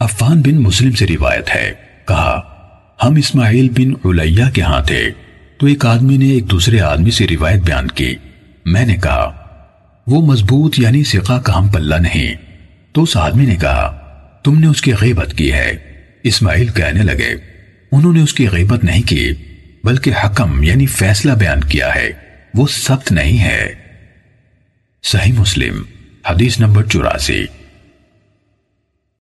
अफान बिन मुस्लिम से रिवायत है। कहा, हम इस्माइल बिन उलैया के यहाँ थे। तो एक आदमी ने एक दूसरे आदमी से रिवायत बयान की। मैंने कहा, वो मज़बूत यानी सिका का हम पल्ला नहीं। तो उस आदमी ने कहा, तुमने उसकी गैबत की है। इस्माइल कहने लगे, उन्होंने उसकी गैबत नहीं की, बल्कि हकम यानी फैसला बयान किया है। वो सख्त नहीं है। सही मुस्लिम, हदीस नंबर चौरासी।